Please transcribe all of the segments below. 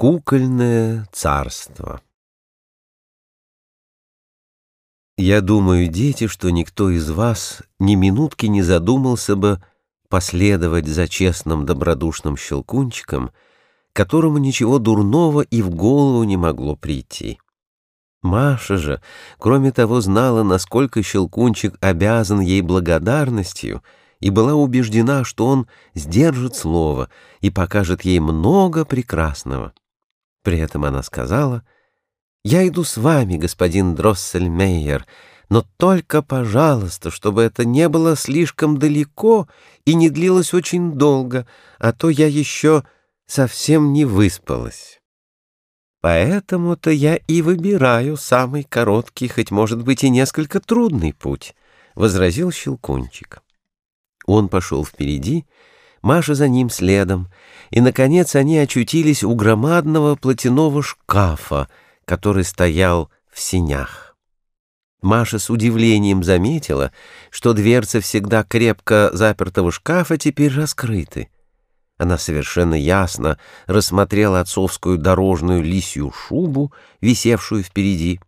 Кукольное царство Я думаю, дети, что никто из вас ни минутки не задумался бы последовать за честным добродушным щелкунчиком, которому ничего дурного и в голову не могло прийти. Маша же, кроме того, знала, насколько щелкунчик обязан ей благодарностью — и была убеждена, что он сдержит слово и покажет ей много прекрасного. При этом она сказала, «Я иду с вами, господин Дроссельмейер, но только, пожалуйста, чтобы это не было слишком далеко и не длилось очень долго, а то я еще совсем не выспалась. Поэтому-то я и выбираю самый короткий, хоть, может быть, и несколько трудный путь», — возразил Щелкунчик. Он пошел впереди, Маша за ним следом, и, наконец, они очутились у громадного платяного шкафа, который стоял в сенях. Маша с удивлением заметила, что дверцы всегда крепко запертого шкафа теперь раскрыты. Она совершенно ясно рассмотрела отцовскую дорожную лисью шубу, висевшую впереди.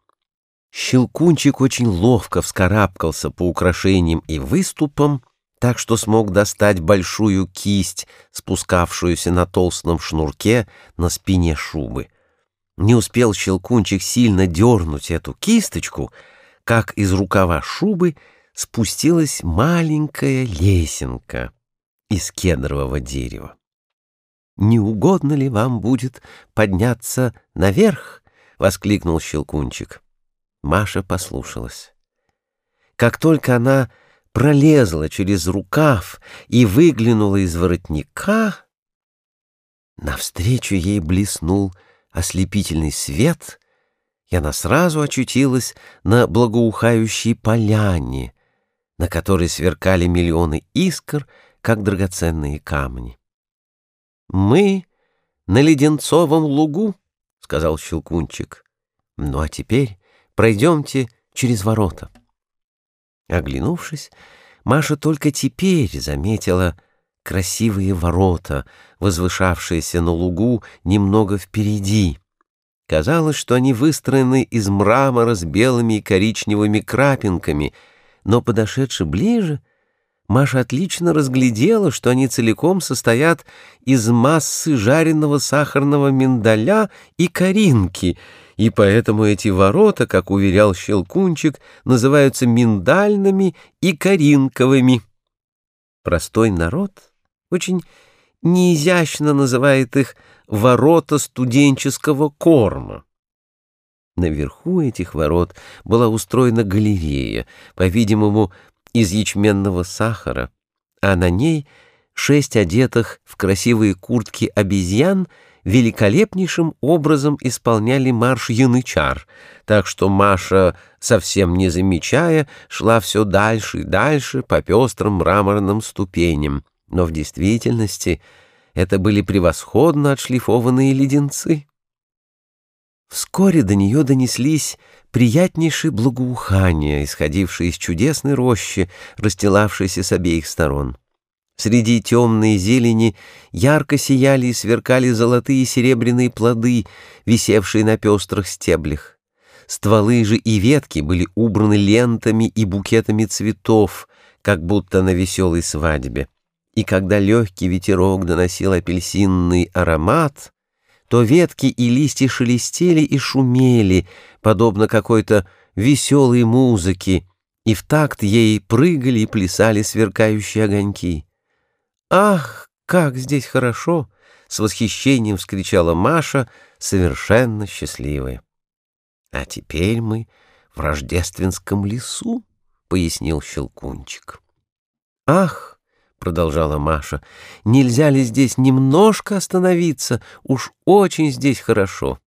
Щелкунчик очень ловко вскарабкался по украшениям и выступам, так что смог достать большую кисть, спускавшуюся на толстом шнурке на спине шубы. Не успел Щелкунчик сильно дернуть эту кисточку, как из рукава шубы спустилась маленькая лесенка из кедрового дерева. «Не угодно ли вам будет подняться наверх?» — воскликнул Щелкунчик. Маша послушалась. Как только она пролезла через рукав и выглянула из воротника, навстречу ей блеснул ослепительный свет, и она сразу очутилась на благоухающей поляне, на которой сверкали миллионы искр, как драгоценные камни. «Мы на Леденцовом лугу», — сказал Щелкунчик. «Ну а теперь пройдемте через ворота». Оглянувшись, Маша только теперь заметила красивые ворота, возвышавшиеся на лугу немного впереди. Казалось, что они выстроены из мрамора с белыми и коричневыми крапинками, но, подошедши ближе, Маша отлично разглядела, что они целиком состоят из массы жареного сахарного миндаля и коринки — и поэтому эти ворота, как уверял Щелкунчик, называются миндальными и коринковыми. Простой народ очень неизящно называет их «ворота студенческого корма». Наверху этих ворот была устроена галерея, по-видимому, из ячменного сахара, а на ней шесть одетых в красивые куртки обезьян — великолепнейшим образом исполняли марш янычар, так что Маша, совсем не замечая, шла все дальше и дальше по пестрым мраморным ступеням, но в действительности это были превосходно отшлифованные леденцы. Вскоре до нее донеслись приятнейшие благоухания, исходившие из чудесной рощи, расстилавшейся с обеих сторон. Среди темной зелени ярко сияли и сверкали золотые и серебряные плоды, висевшие на пестрых стеблях. Стволы же и ветки были убраны лентами и букетами цветов, как будто на веселой свадьбе. И когда легкий ветерок доносил апельсинный аромат, то ветки и листья шелестели и шумели, подобно какой-то веселой музыке, и в такт ей прыгали и плясали сверкающие огоньки. «Ах, как здесь хорошо!» — с восхищением вскричала Маша, совершенно счастливая. «А теперь мы в рождественском лесу», — пояснил Щелкунчик. «Ах!» — продолжала Маша, — «нельзя ли здесь немножко остановиться? Уж очень здесь хорошо».